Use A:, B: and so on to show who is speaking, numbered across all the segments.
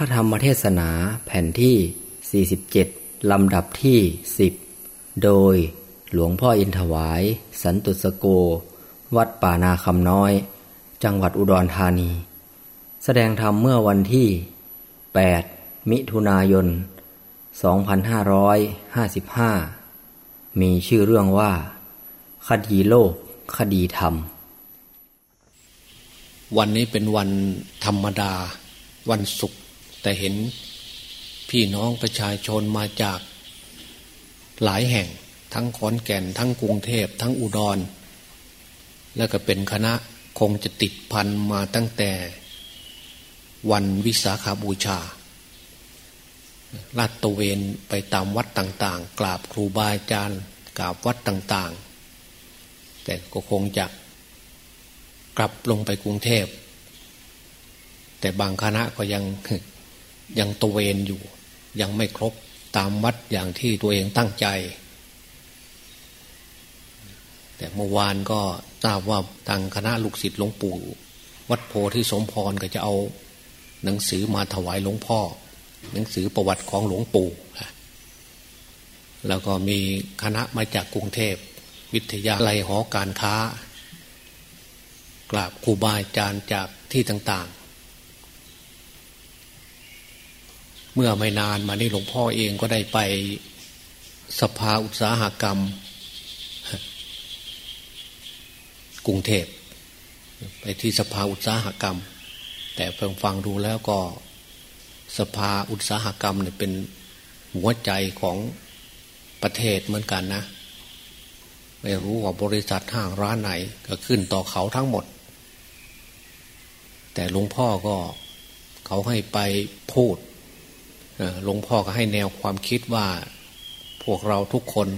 A: ระธรรมเทศนาแผ่นที่ 47 ลำดับที่ 10 โดยหลวงพ่ออินถวาย สันตุสโก วัดป่านาคำน้อย จังหวัดอุดรธานี แสดงธรรมเมื่อวันที่ 8 มิถุนายน 2555 มีชื่อเรื่องว่า คดีโลก คดีธรรม
B: วันนี้เป็นวันธรรมดา วันศุกร์ แต่เห็นพี่น้องประชาชนมาจากหลายแห่งทั้งขอนแก่น ทั้งกรุงเทพทั้งอุดร แล้วก็เป็นคณะคงจะติดพันมาตั้งแต่วันวิสาขาบูชาลาดตะเวนไปตามวัดต่างๆ กราบครูบาอาจารย์กราบวัดต่างๆ แต่ก็คงจะกลับลงไปกรุงเทพ แต่บางคณะก็ยัง ยังตระเวนอยู่ ยังไม่ครบตามวัดอย่างที่ตัวเองตั้งใจ แต่เมื่อวานก็ทราบว่าทางคณะลูกศิษย์หลวงปู่ วัดโพธิสมพรก็จะเอา หนังสือมาถวายหลวงพ่อ หนังสือประวัติของหลวงปู่แล้วก็มีคณะมาจากกรุงเทพ วิทยาลัยหอการค้ากราบครูบาอาจารย์จากที่ต่าง ๆ เมื่อไม่นานมานี้หลวงพ่อเองก็ได้ไปสภาอุตสาหกรรม กรุงเทพไปที่สภาอุตสาหกรรม แต่เพิ่งฟังดูแล้วก็สภาอุตสาหกรรมเนี่ยเป็นหัวใจของประเทศเหมือนกันนะไม่รู้ว่าบริษัทห้างร้านไหน ก็ขึ้นต่อเขาทั้งหมด แต่หลวงพ่อก็เขาให้ไปพูด หลวงพ่อก็ให้แนวความคิดว่าพวกเราทุกคน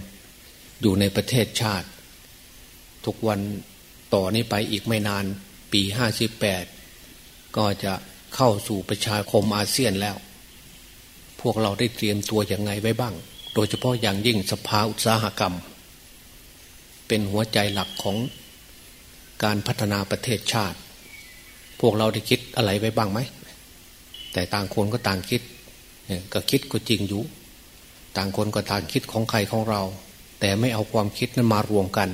B: อยู่ในประเทศชาติ ทุกวันต่อนี้ไปอีกไม่นานปีห้าสิบแปดก็จะเข้าสู่ประชาคมอาเซียนแล้ว พวกเราได้เตรียมตัวอย่างไงไว้บ้าง โดยเฉพาะอย่างยิ่งสภาอุตสาหกรรม เป็นหัวใจหลักของการพัฒนาประเทศชาติ พวกเราได้คิดอะไรไว้บ้างไหม แต่ต่างคนก็ต่างคิด ก็คิดก็จริงอยู่ ต่างคนก็ต่างคิดของใครของเรา แต่ไม่เอาความคิดนั้นมารวมกัน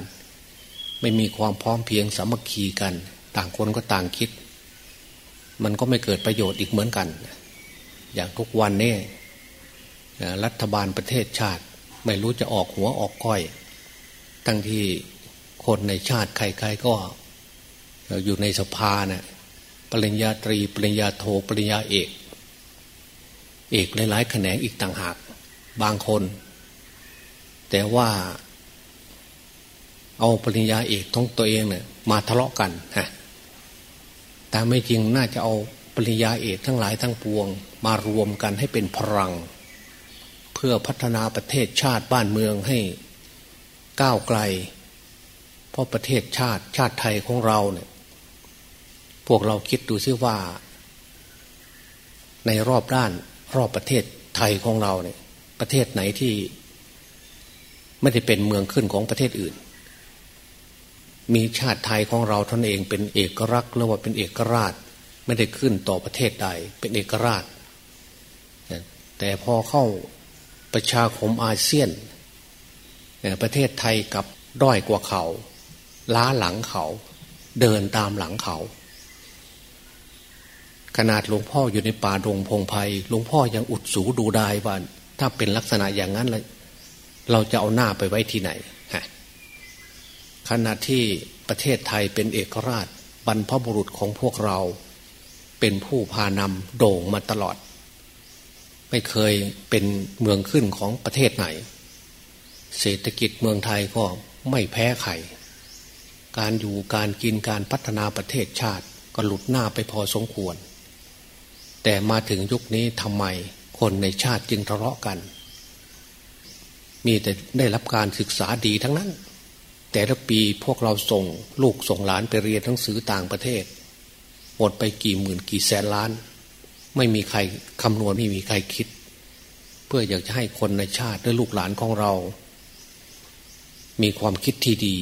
B: ไม่มีความพร้อมเพียงสามัคคีกัน ต่างคนก็ต่างคิด มันก็ไม่เกิดประโยชน์อีกเหมือนกัน อย่างทุกวันนี้รัฐบาลประเทศชาติ ไม่รู้จะออกหัวออกก้อย ทั้งที่คนในชาติใครๆก็อยู่ในสภาเนะ่ยปริญญาตรีปริญญาโทปริญญาเอก อกหลายๆแขนงอีกต่างหากบางคน แต่ว่าเอาปริญญาเอกท้องตัวเองเนี่ยมาทะเลาะกันฮะแต่ไม่จริงน่าจะเอาปริญญาเอกทั้งหลายทั้งปวง มารวมกันให้เป็นพลัง เพื่อพัฒนาประเทศชาติบ้านเมืองให้ก้าวไกล เพราะประเทศชาติชาติไทยของเราเนี่ยพวกเราคิดดูซิว่า ในรอบด้าน รอบประเทศไทยของเราเนี่ย ประเทศไหนที่ ไม่ได้เป็นเมืองขึ้นของประเทศอื่น มีชาติไทยของเราท่านเองเป็นเอกรักษ์หรือว่าเป็นเอกราช ไม่ได้ขึ้นต่อประเทศใด เป็นเอกราช แต่พอเข้าประชาคมอาเซียน ประเทศไทยกับด้อยกว่าเขา ล้าหลังเขา เดินตามหลังเขา ขนาดหลวงพ่ออยู่ในป่าดงพงไพ่หลวงพ่อยังอุดสูดูได้ว่าถ้าเป็นลักษณะอย่างนั้นเราจะเอาหน้าไปไว้ที่ไหนขณะที่ประเทศไทยเป็นเอกราชบรรพบุรุษของพวกเรา เป็นผู้พานำโด่งมาตลอด ไม่เคยเป็นเมืองขึ้นของประเทศไหน เศรษฐกิจเมืองไทยก็ไม่แพ้ใครการอยู่การกินการพัฒนาประเทศชาติก็หลุดหน้าไปพอสมควร แต่มาถึงยุคนี้ทำไมคนในชาติจึงทะเลาะกัน มีแต่ได้รับการศึกษาดีทั้งนั้น แต่ละปีพวกเราส่งลูกส่งหลานไปเรียนหนังสือต่างประเทศหมดไปกี่หมื่นกี่แสนล้าน ไม่มีใครคำนวณไม่มีใครคิด เพื่ออยากจะให้คนในชาติและลูกหลานของเรา มีความคิดที่ดี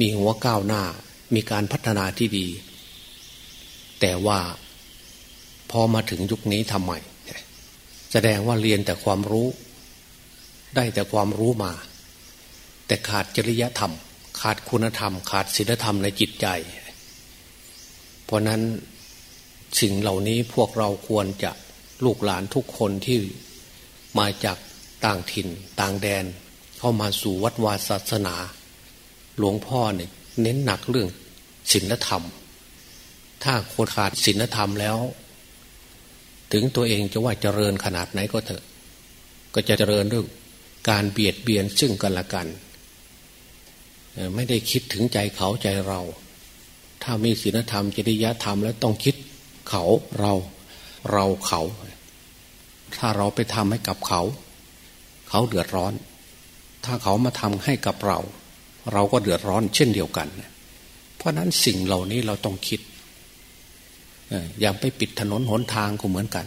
B: มีหัวก้าวหน้า มีการพัฒนาที่ดี แต่ว่า อมาถึงยุคนี้ทำไมแสดงว่าเรียนแต่ความรู้ ได้แต่ความรู้มา แต่ขาดจริยธรรม ขาดคุณธรรม ขาดศีลธรรมในจิตใจ เพราะนั้นสิ่งเหล่านี้พวกเราควรจะลูกหลานทุกคนที่มาจากต่างถิ่นต่างแดน เข้ามาสู่วัดวาศาสนา หลวงพ่อเนี่ยเน้นหนักเรื่องศีลธรรม ถ้าคนขาดศีลธรรมแล้ว ถึงตัวเองจะว่าเจริญขนาดไหนก็เถอะ ก็จะเจริญด้วยการเบียดเบียนซึ่งกันและกัน ไม่ได้คิดถึงใจเขาใจเรา ถ้ามีศีลธรรมจริยธรรมแล้วต้องคิดเขาเราเราเขา ถ้าเราไปทำให้กับเขา เขาเดือดร้อน ถ้าเขามาทำให้กับเรา เราก็เดือดร้อนเช่นเดียวกัน เพราะนั้นสิ่งเหล่านี้เราต้องคิด อย่างไปปิดถนนหนทางก็เหมือนกัน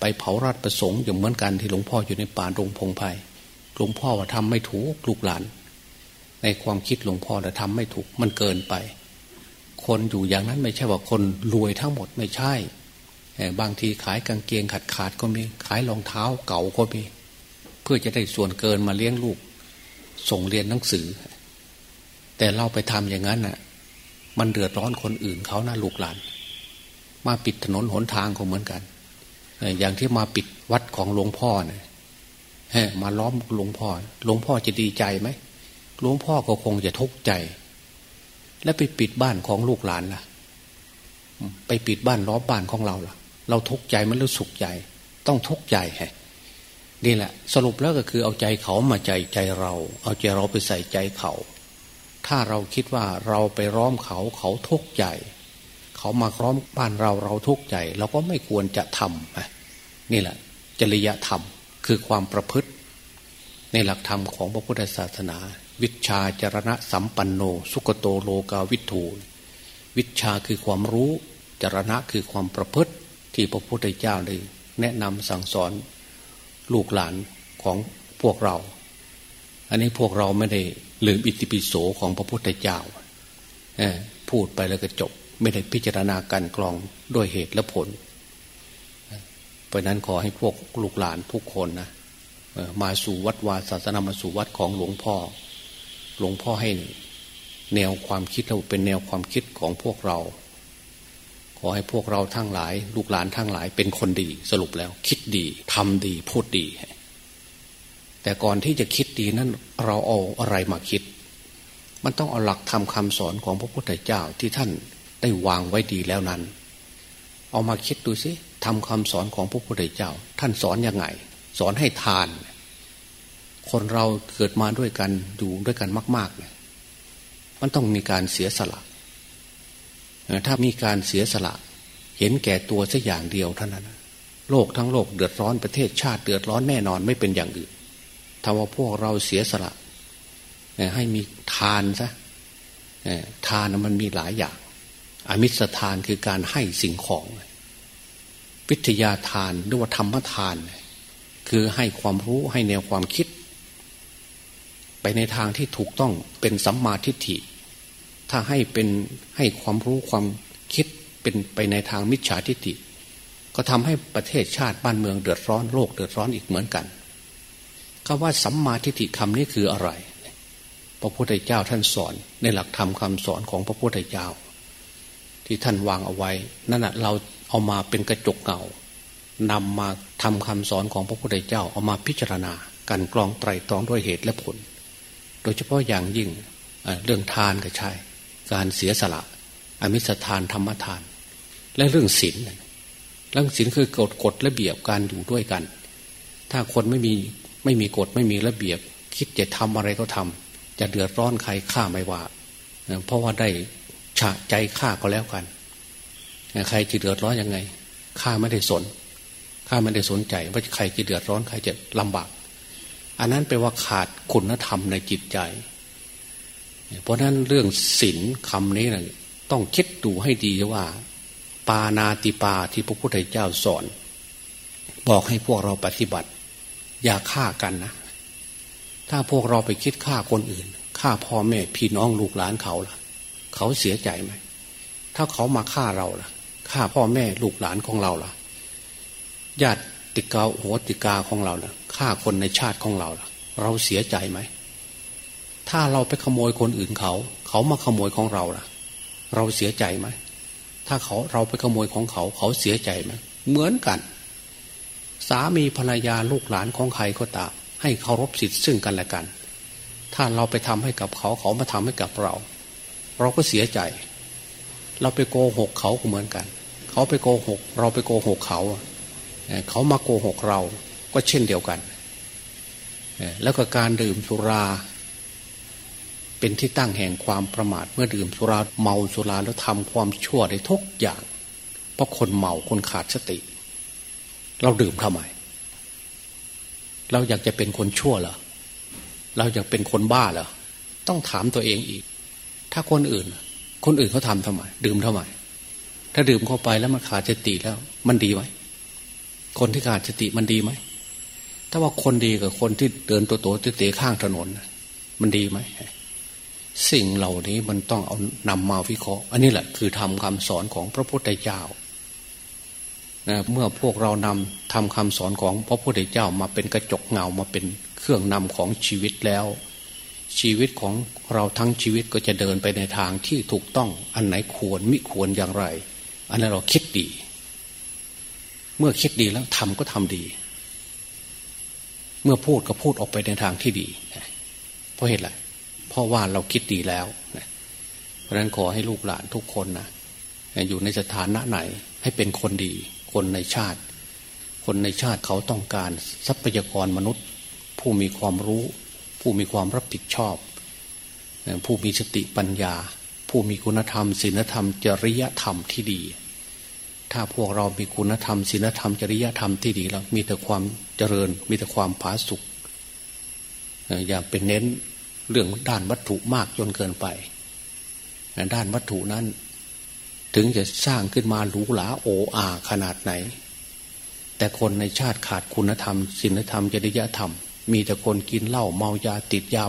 B: ไปเผาราชประสงค์อย่างเหมือนกันที่หลวงพ่ออยู่ในป่ารงพงไพ่หลวงพ่อว่าทำไม่ถูกลูกหลาน ในความคิดหลวงพ่อแต่ทำไม่ถูกมันเกินไป คนอยู่อย่างนั้นไม่ใช่ว่าคนรวยทั้งหมดไม่ใช่บางทีขายกางเกงขาดขาดก็มีขายรองเท้าเก่าก็มีเพื่อจะได้ส่วนเกินมาเลี้ยงลูก ส่งเรียนหนังสือ แต่เราไปทำอย่างนั้นน่ะ มันเดือดร้อนคนอื่นเขานะลูกหลาน มาปิดถนนหนทางก็เหมือนกันอย่างที่มาปิดวัดของหลวงพ่อเนี่ยมาล้อมหลวงพ่อหลวงพ่อจะดีใจไหมหลวงพ่อก็คงจะทุกข์ใจ และไปปิดบ้านของลูกหลานล่ะ ไปปิดบ้านล้อมบ้านของเราล่ะ เราทุกข์ใจมันรู้สุขใจ ต้องทุกข์ใจฮะนี่แหละ สรุปแล้วก็คือเอาใจเขามาใจใจเรา เอาใจเราไปใส่ใจเขา ถ้าเราคิดว่าเราไปร้อมเขาเขาทุกข์ใจ เขามาร้อมบ้านเราเราทุกข์ใจเราก็ไม่ควรจะทำนี่แหละ จริยธรรมคือความประพฤติ ในหลักธรรมของพระพุทธศาสนา วิชาจรณะสัมปันโน สุกโตโลกาวิทูวิชาคือความรู้จรณะคือความประพฤติที่พระพุทธเจ้าได้แนะนำสั่งสอนลูกหลานของพวกเรา อันนี้พวกเราไม่ได้ลืมอิติปิโสของพระพุทธเจ้าพูดไปแล้วก็จบ ไม่ได้พิจารณาการกรองด้วยเหตุและผล เพราะนั้นขอให้พวกลูกหลานทุกคนนะมาสู่วัดวาศาสนามาสู่วัดของหลวงพ่อ หลวงพ่อให้แนวความคิดเราเป็นแนวความคิดของพวกเรา ขอให้พวกเราทั้งหลาย ลูกหลานทั้งหลายเป็นคนดีสรุปแล้ว คิดดีทำดีพูดดี แต่ก่อนที่จะคิดดีนั้นเราเอาอะไรมาคิด มันต้องเอาหลักทำคำสอนของพระพุทธเจ้าที่ท่าน ได้วางไว้ดีแล้วนั้น เอามาคิดดูสิทำคำสอนของพระพุทธเจ้า ท่านสอนยังไง สอนให้ทาน คนเราเกิดมาด้วยกันอยู่ด้วยกันมากๆเนี่ยมันต้องมีการเสียสละถ้ามีการเสียสละ เห็นแก่ตัวสักอย่างเดียวเท่านั้น โลกทั้งโลกเดือดร้อนประเทศชาติเดือดร้อนแน่นอนไม่เป็นอย่างอื่นถ้าว่าพวกเราเสียสละให้มีทานซะทานมันมีหลายอย่าง อมิสทานคือการให้สิ่งของ วิทยาทานหรือว่าธรรมทาน คือให้ความรู้ให้แนวความคิด ไปในทางที่ถูกต้องเป็นสัมมาทิฏฐิ ถ้าให้เป็นให้ความรู้ความคิดเป็นไปในทางมิจฉาทิฏฐิ ก็ทำให้ประเทศชาติบ้านเมืองเดือดร้อนโลกเดือดร้อนอีกเหมือนกันคำว่าสัมมาทิฏฐิคำนี้คืออะไร พระพุทธเจ้าท่านสอนในหลักธรรมคาสอนของพระพุทธเจ้า ที่ท่านวางเอาไว้ นั่นแหะเราเอามาเป็นกระจกเงานำมาทำคำสอนของพระพุทธเจ้าเอามาพิจารณาการกรองไตรตรองด้วยเหตุและผล โดยเฉพาะอย่างยิ่งเรื่องทานก็ใช่ การเสียสละ อมิสทานธรรมทาน และเรื่องศีลเรื่องศีลคือกฎกฎระเบียบการอยู่ด้วยกัน ถ้าคนไม่มีไม่มีกฎไม่มีระเบียบ คิดจะทำอะไรก็ทำจะเดือดร้อนใครฆ่าไม่ว่า เพราะว่าได้ ฉะใจฆ่าก็แล้วกัน ใครจะเดือดร้อนยังไงข้าไม่ได้สนข้าไม่ได้สนใจว่าใครจะเดือดร้อนใครจะลำบาก อันนั้นแปลว่าขาดคุณธรรมในจิตใจ เพราะนั้นเรื่องศีลคำนี้นะต้องคิดดูให้ดีว่า ปานาติปาที่พระพุทธเจ้าสอน บอกให้พวกเราปฏิบัติ อย่าฆ่ากันนะ ถ้าพวกเราไปคิดฆ่าคนอื่นฆ่าพ่อแม่พี่น้องลูกหลานเขาล่ะ เขาเสียใจไหม ถ้าเขามาฆ่าเราล่ะฆ่าพ่อแม่ลูกหลานของเราล่ะญาติติกาโหติกาของเราล่ะฆ่าคนในชาติของเราล่ะ เราเสียใจไหม ถ้าเราไปขโมยคนอื่นเขา เขามาขโมยของเราล่ะ เราเสียใจไหม ถ้าเขาเราไปขโมยของเขา เขาเสียใจไหมเหมือนกัน สามีภรรยาลูกหลานของใครก็ตามให้เคารพสิทธิ์ซึ่งกันและกัน ถ้าเราไปทำให้กับเขาเขามาทำให้กับเรา เราก็เสียใจ เราไปโกหกเขาก็เหมือนกัน เขาไปโกหก เราไปโกหกเขา เขามาโกหกเราก็เช่นเดียวกัน แล้วก็การดื่มสุรา เป็นที่ตั้งแห่งความประมาท เมื่อดื่มสุราเมาสุราแล้วทำความชั่วได้ทุกอย่าง เพราะคนเมาคนขาดสติ เราดื่มทำไมเราอยากจะเป็นคนชั่วเหรอเราอยากเป็นคนบ้าเหรอต้องถามตัวเองอีก ถ้าคนอื่น คนอื่นเขาทำทำไมดื่มทำไมถ้าดื่มเข้าไปแล้วมันขาดสติแล้ว มันดีไหมคนที่ขาดสติมันดีไหมถ้าว่าคนดีกับคนที่เดินตัวโตเตะข้างถนน มันดีไหมสิ่งเหล่านี้มันต้องเอานำมาวิเคราะห์ อันนี้แหละคือทำคำสอนของพระพุทธเจ้านะเมื่อพวกเรานำทำคำสอนของพระพุทธเจ้ามาเป็นกระจกเงามาเป็นเครื่องนำของชีวิตแล้ว ชีวิตของเราทั้งชีวิตก็จะเดินไปในทางที่ถูกต้องอันไหนควรมิควรอย่างไร อันนั้นเราคิดดี เมื่อคิดดีแล้วทำก็ทำดี เมื่อพูดก็พูดออกไปในทางที่ดี เพราะเหตุอะไรเพราะว่าเราคิดดีแล้วเพราะนั้นขอให้ลูกหลานทุกคนนะอยู่ในสถานะไหนให้เป็นคนดี คนในชาติ คนในชาติเขาต้องการทรัพยากรมนุษย์ ผู้มีความรู้ ผู้มีความรับผิดชอบ ผู้มีสติปัญญา ผู้มีคุณธรรมศีลธรรม จริยธรรมที่ดี ถ้าพวกเรามีคุณธรรมศีลธรรม จริยธรรมที่ดีแล้วมีแต่ความเจริญ มีแต่ความผาสุกอย่าเป็นเน้นเรื่องด้านวัตถุมากจนเกินไป ด้านวัตถุนั้น ถึงจะสร้างขึ้นมาหรูหราโอ้อาขนาดไหน แต่คนในชาติขาดคุณธรรมศีลธรรม จริยธรรม มีแต่คนกินเหล้าเมายาติดยา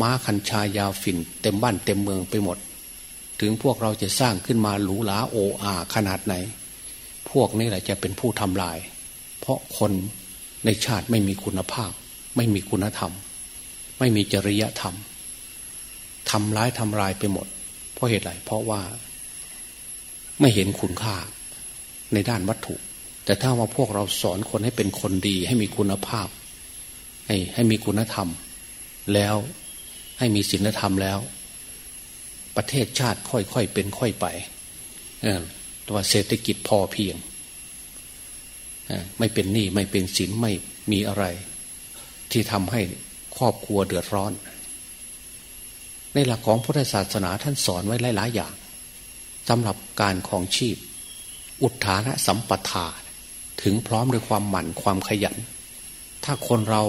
B: ม้าคัญชายาฝิ่น เต็มบ้านเต็มเมืองไปหมด ถึงพวกเราจะสร้างขึ้นมาหรูหราโออาขนาดไหน พวกนี้แหละจะเป็นผู้ทำลาย เพราะคนในชาติไม่มีคุณภาพ ไม่มีคุณธรรม ไม่มีจริยธรรมทำร้ายทำลายไปหมด เพราะเหตุไรเพราะว่า ไม่เห็นคุณค่าในด้านวัตถุ แต่ถ้าว่าพวกเราสอนคนให้เป็นคนดีให้มีคุณภาพ ให้ให้มีคุณธรรม แล้วให้มีศีลธรรมแล้ว ประเทศชาติค่อยๆเป็นค่อยไปตัวเศรษฐกิจพอเพียงไม่เป็นหนี้ไม่เป็นสินไม่มีอะไร ที่ทำให้ครอบครัวเดือดร้อน ในหลักของพุทธศาสนาท่านสอนไว้หลายๆอย่างสำหรับการของชีพ อุทานะสัมปทา ถึงพร้อมด้วยความหมั่นความขยัน ถ้าคนเรา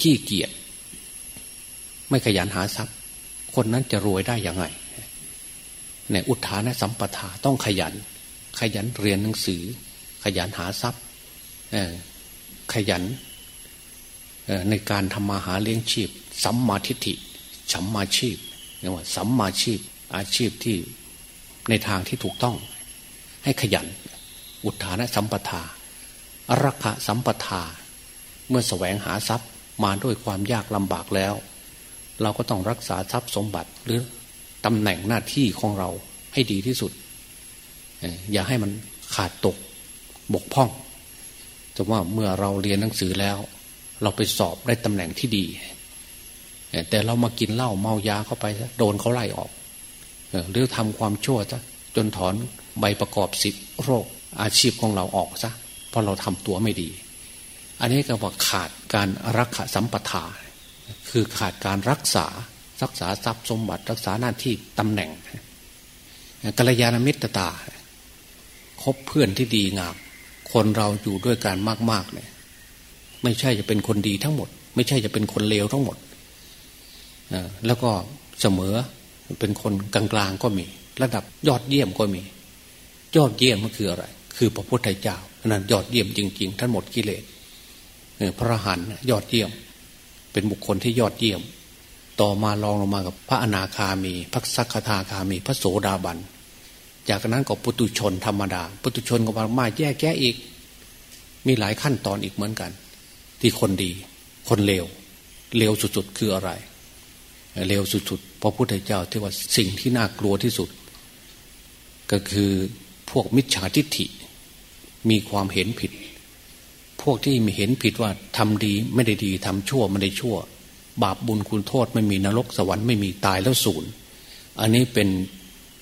B: ขี้เกียจไม่ขยันหาทรัพย์ คนนั้นจะรวยได้ยังไงในอุทานสัมปทาต้องขยัน ขยันเรียนหนังสือ ขยันหาทรัพย์ขยันในการทำมาหาเลี้ยงชีพสัมมาทิฏฐิสัมมาชีพเรียกว่าสัมมาชีพ อาชีพที่ในทางที่ถูกต้อง ให้ขยัน อุทานสัมปทาอรักขะสัมปทา เมื่อแสวงหาทรัพย์มาด้วยความยากลำบากแล้ว เราก็ต้องรักษาทรัพย์สมบัติหรือตำแหน่งหน้าที่ของเราให้ดีที่สุด อย่าให้มันขาดตกบกพร่องจะว่าเมื่อเราเรียนหนังสือแล้ว เราไปสอบได้ตำแหน่งที่ดี แต่เรามากินเหล้าเมายาเข้าไป โดนเขาไล่ออก หรือทำความชั่วซะจนถอนใบประกอบสิทธิโรคอาชีพของเราออกซะเพราะเราทำตัวไม่ดี อันนี้ก็ว่าขาดการรักษาสัมปทา คือขาดการรักษารักษาทรัพย์สมบัติรักษาหน้าที่ตำแหน่งกัลยาณมิตรตา คบเพื่อนที่ดีงาม คนเราอยู่ด้วยกันมากๆเนี่ยไม่ใช่จะเป็นคนดีทั้งหมด ไม่ใช่จะเป็นคนเลวทั้งหมดแล้วก็เสมอเป็นคนกลางๆก็มี ระดับยอดเยี่ยมก็มี ยอดเยี่ยมมันคืออะไร คือพระพุทธเจ้านั้นยอดเยี่ยมจริง ๆ ท่านหมดกิเลส พระหันยอดเยี่ยม เป็นบุคคลที่ยอดเยี่ยม ต่อมาลองลงมากับพระอนาคามี พระสักคาคามี พระโสดาบัน จากนั้นก็ปุตุชนธรรมดา ปุตุชนก็มามาแยกแยะอีก มีหลายขั้นตอนอีกเหมือนกัน ที่คนดี คนเลวเลวสุดๆคืออะไรเลวสุดๆพระพุทธเจ้าที่ว่าสิ่งที่น่ากลัวที่สุด ก็คือพวกมิจฉาทิฏฐิ มีความเห็นผิด พวกที่มีเห็นผิดว่าทำดีไม่ได้ดีทำชั่วไม่ได้ชั่ว บาปบุญคุณโทษไม่มีนรกสวรรค์ไม่มีตายแล้วศูนย์อันนี้เป็น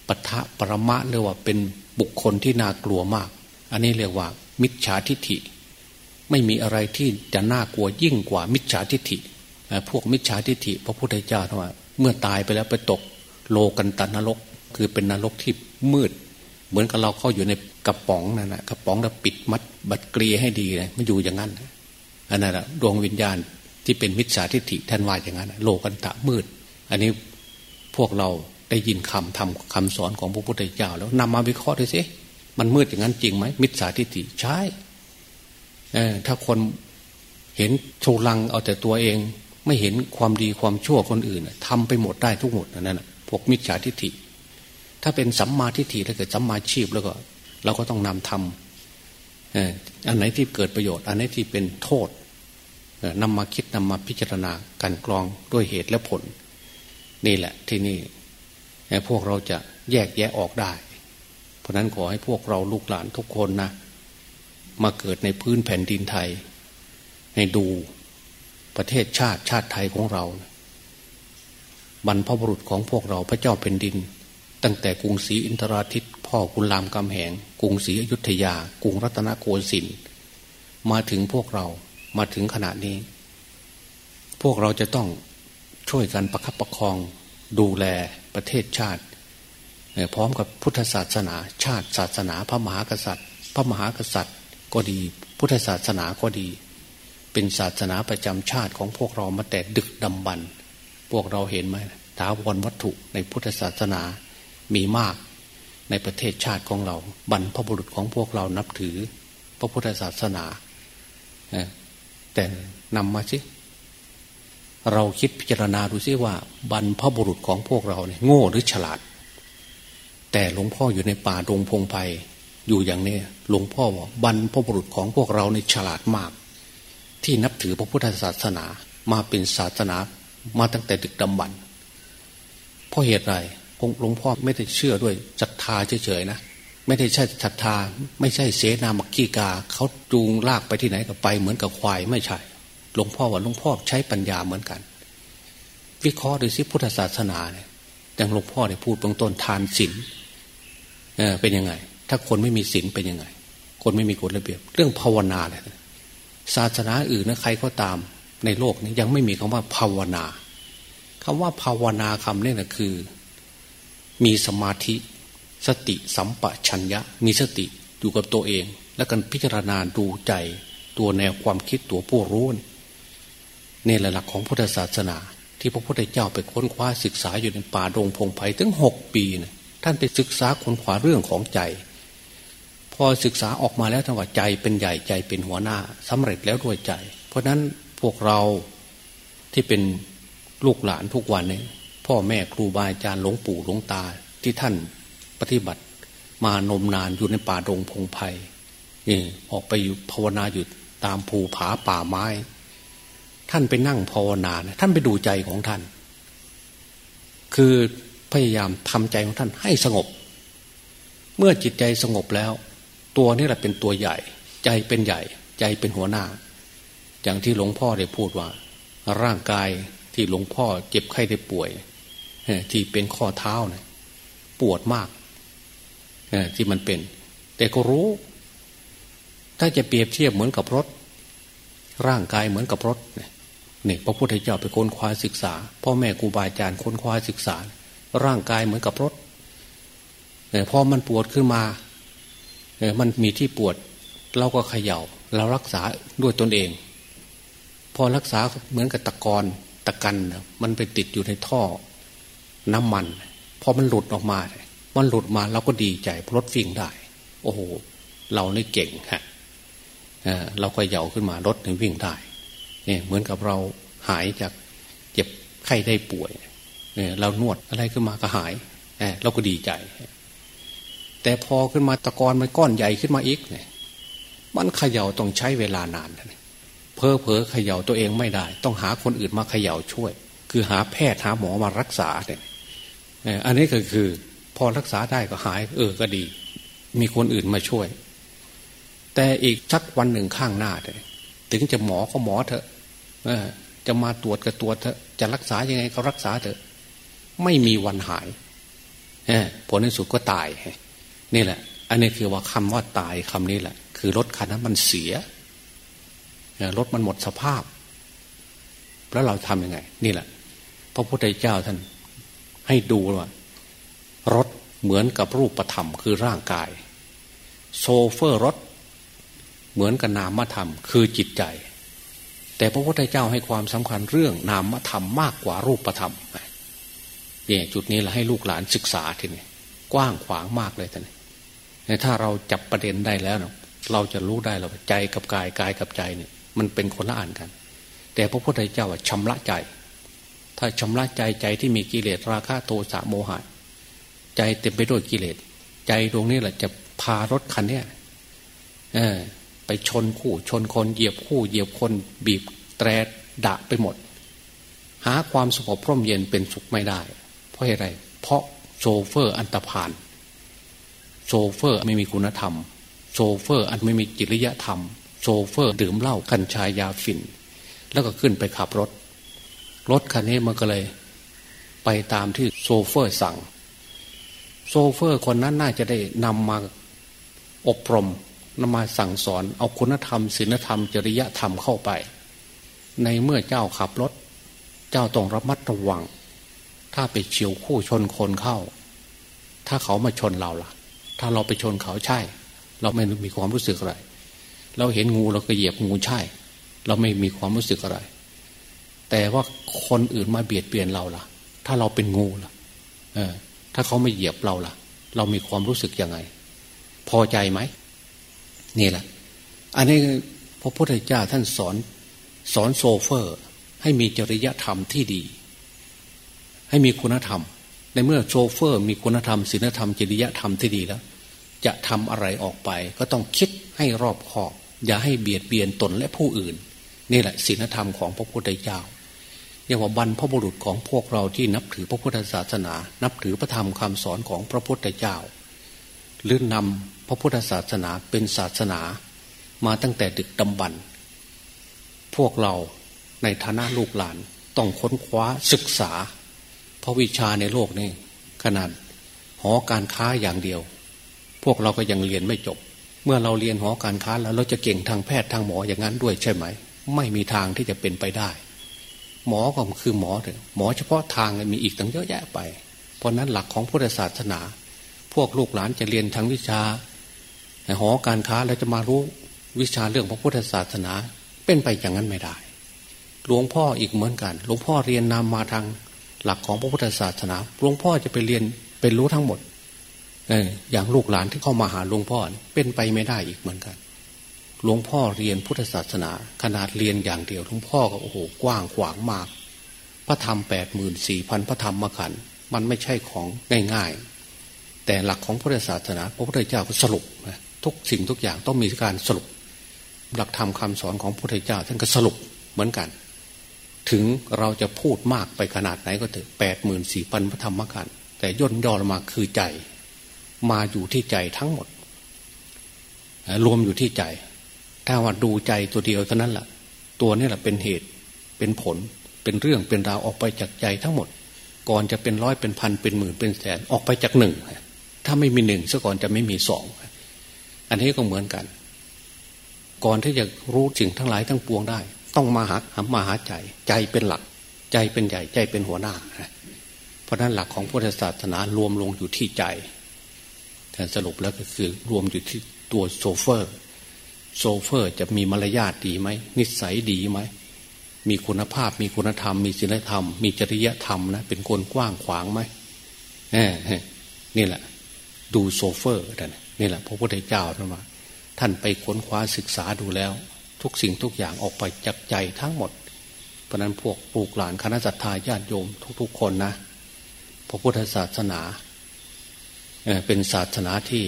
B: ปทะปรมะเรียกว่าเป็นบุคคลที่น่ากลัวมาก อันนี้เรียกว่า มิจฉาทิฏฐิ ไม่มีอะไรที่จะน่ากลัวยิ่งกว่ามิจฉาทิฏฐิพวกมิจฉาทิฏฐิ พระพุทธเจ้าว่า เมื่อตายไปแล้วไปตก โลกันตนรก คือเป็นนรกที่มืด เหมือนกับเราเข้าอยู่ในกระป๋องนั่นแหะกระป๋องแล้วปิดมัดบัดเกลียให้ดีเลยไม่อยู่อย่างนั้นอันนั้นแหะดวงวิญญาณที่เป็นมิจฉาทิฏฐิท่านว่าอย่างนั้นโลกันตะมืด อันนี้พวกเราได้ยินคำทำคำสอนของพระพุทธเจ้า แล้วนำมาวิเคราะห์ดูสิมันมืดอย่างนั้นจริงไหมมิจฉาทิฏฐิใช่ถ้าคนเห็นโชลังเอาแต่ตัวเอง ไม่เห็นความดีความชั่วคนอื่นทำไปหมดได้ทุกหมดนั่นแหะพวกมิจฉาทิฏฐิ ถ้าเป็นสัมมาทิฏฐิถ้าเกิดสัมมาชีพแล้วก็ เราก็ต้องนำทำอันไหนที่เกิดประโยชน์ อันไหนที่เป็นโทษนำมาคิดนำมาพิจารณาการกรองด้วยเหตุและผล นี่แหละที่นี่พวกเราจะแยกแยะออกได้ เพราะนั้นขอให้พวกเราลูกหลานทุกคนนะมาเกิดในพื้นแผ่นดินไทย ให้ดูประเทศชาติชาติไทยของเรา บรรพบุรุษของพวกเราพระเจ้าเป็นดิน ตั้งแต่กรุงศรีอินทราทิตพ่อกุลามกำแหง กรุงศรีอยุธยา กรุงรัตนโกสินทร์มาถึงพวกเรามาถึงขนาดนี้ พวกเราจะต้องช่วยกันประคับประคองดูแลประเทศชาติ พร้อมกับพุทธศาสนา ชาติศาสนาพระมหากษัตริย์ พระมหากษัตริย์ก็ดี พุทธศาสนาก็ดี เป็นศาสนาประจำชาติของพวกเรามาแต่ดึกดำบรรพวกเราเห็นไหมถาวรวัตถุในพุทธศาสนา มีมากในประเทศชาติของเรา บรรพบุรุษของพวกเรานับถือ พระพุทธศาสนา แต่นำมาสิเราคิดพิจารณาดูซิว่า บรรพบุรุษของพวกเราเนี่ยโง่หรือฉลาด แต่หลวงพ่ออยู่ในป่าดงพงไพ่อยู่อย่างนี้หลวงพ่อว่าบรรพบุรุษของพวกเราในฉลาดมาก ที่นับถือพระพุทธศาสนามาเป็นศาสนามาตั้งแต่ดึกดำบรรพ์เพราะเหตุไร หลวงพ่อไม่ได้เชื่อด้วยศรัทธาเฉยๆนะไม่ได้ใช่ศรัทธา ไม่ใช่เสนามักกีกาเขาจูงลากไปที่ไหนก็ไป เหมือนกับควายไม่ใช่ หลวงพ่อว่าหลวงพ่อใช้ปัญญาเหมือนกัน วิเคราะห์ดูสิพุทธศาสนาเนี่ยอย่างหลวงพ่อเนี่ยพูดตรงต้นทานศีลเออเป็นยังไง ถ้าคนไม่มีศีลเป็นยังไง คนไม่มีกฎระเบียบ เรื่องภาวนาเนี่ยศาสนาอื่นนะใครก็ตามในโลกนี้ยังไม่มีคำว่าภาวนาคำว่าภาวนาคำนี้นะคือ มีสมาธิ สติสัมปชัญญะ มีสติอยู่กับตัวเอง แล้วกันพิจารณาดูใจ ตัวแนวความคิดตัวผู้รู้นี่แหละหลักของพุทธศาสนา ที่พระพุทธเจ้าไปค้นคว้าศึกษาอยู่ในป่าดงพงไพ่ถึงหกปีนะท่านไปศึกษาค้นคว้าเรื่องของใจ พอศึกษาออกมาแล้วทั้งว่าใจเป็นใหญ่ใจเป็นหัวหน้าสำเร็จแล้วด้วยใจ เพราะนั้นพวกเราที่เป็นลูกหลานทุกวันนี้ พ่อแม่ครูบาอาจารย์หลวงปู่หลวงตาที่ท่านปฏิบัติมานมนานอยู่ในป่าดงพงไพ่นี่ออกไปอยู่ภาวนาอยู่ตามภูผาป่าไม้ ท่านไปนั่งภาวนานะท่านไปดูใจของท่าน คือพยายามทำใจของท่านให้สงบ เมื่อจิตใจสงบแล้ว ตัวนี้แหละเป็นตัวใหญ่ ใจเป็นใหญ่ ใจเป็นหัวหน้า อย่างที่หลวงพ่อได้พูดว่า ร่างกายที่หลวงพ่อเจ็บไข้ได้ป่วย ที่เป็นข้อเท้าเนะปวดมากที่มันเป็น แต่ก็รู้ ถ้าจะเปรียบเทียบเหมือนกับรถ ร่างกายเหมือนกับรถเนี่ยพระพุทธเจ้าไปค้นคว้าศึกษา พ่อแม่ครูบาอาจารย์ค้นคว้าศึกษา ร่างกายเหมือนกับรถเนี่ยพอมันปวดขึ้นมาเนี่ยมันมีที่ปวด เราก็เขยา่า เรารักษาด้วยตนเอง พอรักษาเหมือนกับตะกอนตะกันมันไปติดอยู่ในท่อ น้ำมันพอมันหลุดออกมา มันหลุดมาเราก็ดีใจรถวิ่งได้ โอ้โห เราเนี่เก่งฮะเราก็เหย่าขึ้นมารถถึงวิ่งได้เนี่ยเหมือนกับเราหายจากเจ็บไข้ได้ป่วยเนี่ยเรานวดอะไรขึ้นมาก็หายเราก็ดีใจ แต่พอขึ้นมาตะกอนมันก้อนใหญ่ขึ้นมาอีกเนี่ยมันเขย่าต้องใช้เวลานานเพอเพอเขย่าตัวเองไม่ได้ ต้องหาคนอื่นมาเขย่าช่วย คือหาแพทย์หาหมอมารักษาเนี่ย อันนี้ก็คือ พอรักษาได้ก็หาย เออก็ดี มีคนอื่นมาช่วย แต่อีกสักวันหนึ่งข้างหน้าเลยถึงจะหมอก็หมอเถอะจะมาตรวจก็ตรวจเถอะจะรักษายังไงก็รักษาเถอะ ไม่มีวันหายผลในสุดก็ตายนี่แหละ อันนี้คือว่าคำว่าตายคำนี้แหละ คือรถคันนั้นมันเสียรถมันหมดสภาพ แล้วเราทำยังไง นี่แหละ พระพุทธเจ้าท่าน ให้ดูว่ารถเหมือนกับรูปธรรมคือร่างกาย โซเฟอร์รถ เหมือนกับนามธรรม คือจิตใจ แต่พระพุทธเจ้าให้ความสำคัญเรื่องนามธรรมมากกว่ารูปธรรมเนี่ยจุดนี้เราให้ลูกหลานศึกษาทีนี้กว้างขวางมากเลยท่านถ้าเราจับประเด็นได้แล้วเนาะเราจะรู้ได้เราใจกับกายกายกับใจเนี่ย มันเป็นคนละอ่านกัน แต่พระพุทธเจ้าว่าชำระใจ ถ้าชำระใจใจที่มีกิเลสราคะโทสะโมหะ ใจเต็มไปด้วยกิเลส ใจดวงนี้แหละจะพารถคันเนี้ยเออ ไปชนคู่ชนคนเหยียบคู่เหยียบคนบีบแตรดะไปหมด หาความสงบพร่มเย็นเป็นสุขไม่ได้ เพราะอะไร เพราะโซเฟอร์อันธพาลโซเฟอร์ไม่มีคุณธรรม โซเฟอร์อันไม่มีจริยธรรม โซเฟอร์ดื่มเหล้ากัญชายาฝิ่น แล้วก็ขึ้นไปขับรถ รถคันนี้มันก็เลย ไปตามที่โซเฟอร์สั่ง โซเฟอร์คนนั้นน่าจะได้นำมาอบรมนำมาสั่งสอน เอาคุณธรรมศีลธรรม จริยธรรมเข้าไป ในเมื่อเจ้าขับรถ เจ้าต้องระมัดระวัง ถ้าไปเฉียวคู่ชนคนเข้า ถ้าเขามาชนเราล่ะ ถ้าเราไปชนเขาใช่ เราไม่มีความรู้สึกอะไร เราเห็นงูเราก็เหยียบงูใช่ เราไม่มีความรู้สึกอะไร แต่ว่าคนอื่นมาเบียดเบียนเราล่ะ ถ้าเราเป็นงูล่ะเออถ้าเขาไม่เหยียบเราล่ะ เรามีความรู้สึกยังไง พอใจไหมนี่แหละ อันนี้พระพุทธเจ้าท่านสอนสอนโซเฟอร์ ให้มีจริยธรรมที่ดี ให้มีคุณธรรม ในเมื่อโซเฟอร์ มีคุณธรรมศีลธรรม จริยธรรมที่ดีแล้ว จะทำอะไรออกไป ก็ต้องคิดให้รอบคอบ อย่าให้เบียดเบียนตนและผู้อื่น นี่แหละศีลธรรมของพระพุทธเจ้า เรียกว่าบรรพบุรุษของพวกเราที่นับถือพระพุทธศาสนา นับถือพระธรรมคำสอนของพระพุทธเจ้า หรือนำพระพุทธศาสนาเป็นศาสนา มาตั้งแต่ดึกดำบรรพวกเราในฐานะลูกหลานต้องค้นคว้าศึกษา เพราะวิชาในโลกนี้ขนาดหอการค้าอย่างเดียว พวกเราก็ยังเรียนไม่จบ เมื่อเราเรียนหอการค้าแล้วเราจะเก่งทางแพทย์ทางหมออย่างนั้นด้วยใช่ไหม ไม่มีทางที่จะเป็นไปได้ หมอก็คือหมอเถอะหมอเฉพาะทางมีอีกตั้งเยอะแยะไป เพราะนั้นหลักของพุทธศาสนา พวกลูกหลานจะเรียนทางวิชาหอการค้าแล้วจะมารู้วิชาเรื่องพระพุทธศาสนาเป็นไปอย่างนั้นไม่ได้ หลวงพ่ออีกเหมือนกัน หลวงพ่อเรียนนำมาทางหลักของพระพุทธศาสนา หลวงพ่อจะไปเรียนเป็นรู้ทั้งหมดอย่างลูกหลานที่เข้ามาหาหลวงพ่อเป็นไปไม่ได้อีกเหมือนกัน หลวงพ่อเรียนพุทธศาสนา ขนาดเรียนอย่างเดียวหลวงพ่อก็โอ้โหกว้างขวางมาก พระธรรมแปดหมื่นสี่พันพระธรรมมาขันมันไม่ใช่ของง่ายๆ แต่หลักของพุทธศาสนา พระพุทธเจ้าก็สรุปนะทุกสิ่งทุกอย่างต้องมีการสรุป หลักธรรมคาสอนของพระพุทธเจ้าท่านก็สรุปเหมือนกัน ถึงเราจะพูดมากไปขนาดไหนก็เถอะแปดหมื่นสี่พันพระธรรมมาขันแต่ย่นย่อลงมาคือใจ มาอยู่ที่ใจทั้งหมด รวมอยู่ที่ใจ ถ้าว่าดูใจตัวเดียวเท่านั้นแหละตัวนี้แหละเป็นเหตุเป็นผลเป็นเรื่องเป็นราวออกไปจากใจทั้งหมด ก่อนจะเป็นร้อยเป็นพันเป็นหมื่นเป็นแสนออกไปจากหนึ่งถ้าไม่มีหนึ่งซะก่อนจะไม่มีสองอันนี้ก็เหมือนกัน ก่อนที่จะรู้สิ่งทั้งหลายทั้งปวงได้ ต้องมาหาหามาหาใจ ใจเป็นหลัก ใจเป็นใหญ่ใจเป็นหัวหน้าเพราะนั้นหลักของพุทธศาสนารวมลงอยู่ที่ใจสรุปแล้วก็คือรวมอยู่ที่ตัวโซเฟอร์ โซเฟอร์จะมีมารยาทดีไหมนิสัยดีไหมมีคุณภาพมีคุณธรรม มีศีลธรรม มีจริยธรรมนะเป็นคนกว้างขวางไหมนี่แหละ ดูโซเฟอร์นี่แหละพระพุทธเจ้าท่านว่าท่านไปค้นคว้าศึกษาดูแล้ว ทุกสิ่งทุกอย่างออกไปจากใจทั้งหมด เพราะนั้นพวกลูกหลานคณะศรัทธาญาติโยมทุก ๆ คนนะพระพุทธศาสนาเป็นศาสนาที่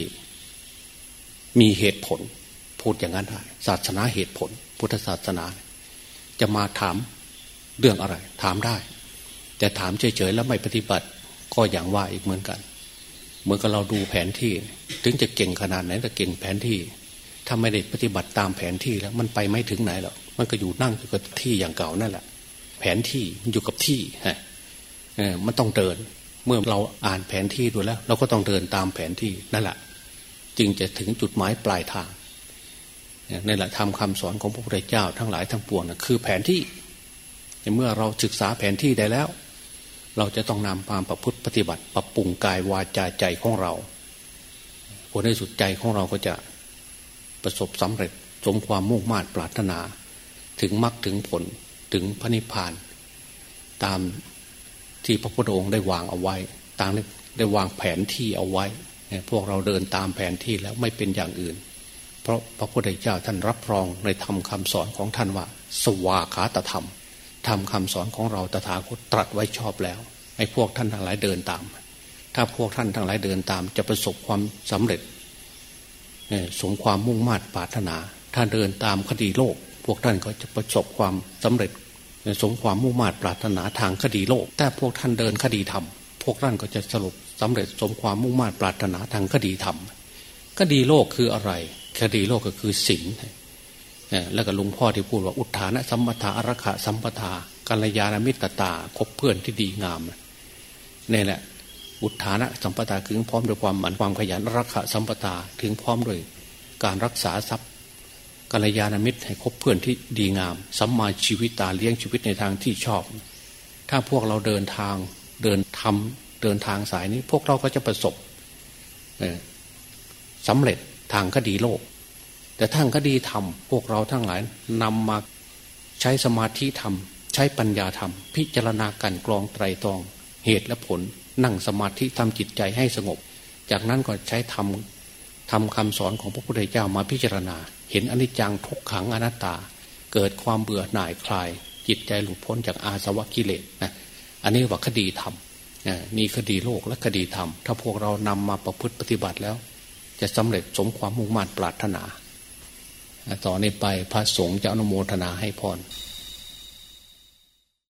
B: มีเหตุผล พูดอย่างนั้นได้ศาสนาเหตุผล พุทธศาสนา จะมาถามเรื่องอะไร ถามได้ แต่ถามเฉยๆแล้วไม่ปฏิบัติ ก็อย่างว่าอีกเหมือนกัน เหมือนกับเราดูแผนที่ ถึงจะเก่งขนาดไหนแต่เก่งแผนที่ ถ้าไม่ได้ปฏิบัติตามแผนที่แล้ว มันไปไม่ถึงไหนหรอกมันก็อยู่นั่งอยู่กับที่อย่างเก่านั่นแหละแผนที่มันอยู่กับที่ฮะมันต้องเดิน เมื่อเราอ่านแผนที่ดูแล้ว เราก็ต้องเดินตามแผนที่นั่นแหละจึงจะถึงจุดหมายปลายทาง นี่แหละทำคำสอนของพระพุทธเจ้าทั้งหลายทั้งปวงนะคือแผนที่เมื่อเราศึกษาแผนที่ได้แล้ว เราจะต้องนำความประพฤติปฏิบัติ ปรับปรุงกายวาจาใจของเราผลในสุดใจของเราก็จะประสบสำเร็จสมความมุ่งมา่ปรารถนา ถึงมรรคถึงผลถึงพระนิพพาน ตามที่พระพุทธองค์ได้วางเอาไว้ตามได้วางแผนที่เอาไว้พวกเราเดินตามแผนที่แล้วไม่เป็นอย่างอื่น เพราะพระพุทธเจ้าท่านรับรองในธรรมคาสอนของท่านว่า สวาขาตธรรมทำคำสอนของเราตถาคตตรัสไว้ชอบแล้วไอ้พวกท่านทั้งหลายเดินตาม ถ้าพวกท่านทั้งหลายเดินตาม จะประสบความสำเร็จสมความมุ่งมา่ปรารถนา ถ้าเดินตามคดีโลก พวกท่านก็จะประสบความสำเร็จสมความมุ่งมา่ปรารถนาทางคดีโลก แต่พวกท่านเดินคดีธรรมพวกท่านก็จะสรุปสำเร็จสมความมุ่งมา่ปรารถนาทางคดีธรรมคดีโลกคืออะไร คดีโลกก็คือศีลแล้วก็ลุงพ่อที่พูดว่าอุทานะสัมปทาอรคาสัมปทากัลยาณมิตรตาคบเพื่อนที่ดีงามนี่แหละ อุทานะสัมปทาถึงพร้อมด้วยความหมั่นความขยันรักษาสัมปทาถึงพร้อมด้วยการรักษาทรัพย์กัลยาณมิตรให้คบเพื่อนที่ดีงามสัมมาชีวิตตาเลี้ยงชีวิตในทางที่ชอบ ถ้าพวกเราเดินทางเดินทำเดินทางสายนี้ พวกเราก็จะประสบสำเร็จ ทางคดีโลก แต่ทั้งคดีธรรมพวกเราทั้งหลายนำมาใช้สมาธิธรรม ใช้ปัญญาธรรม พิจารณาการกรองไตรตรอง เหตุและผล นั่งสมาธิทำจิตใจให้สงบ จากนั้นก็ใช้ทำทำคำสอนของพระพุทธเจ้ามาพิจารณา เห็นอนิจจังทุกขังอนัตตา เกิดความเบื่อหน่ายคลาย จิตใจหลุดพ้นจากอาสวะกิเลสนะอันนี้ว่าคดีธรรมมีคดีโลกและคดีธรรม ถ้าพวกเรานำมาประพฤติปฏิบัติแล้ว จะสำเร็จสมความมุ่งมั่นปรารถนา ต่อนนี้ไปพระสงฆ์จะอนุโมทนาให้พร